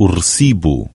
o recibo.